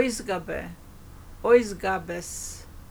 Oisgabé, Oisgabes,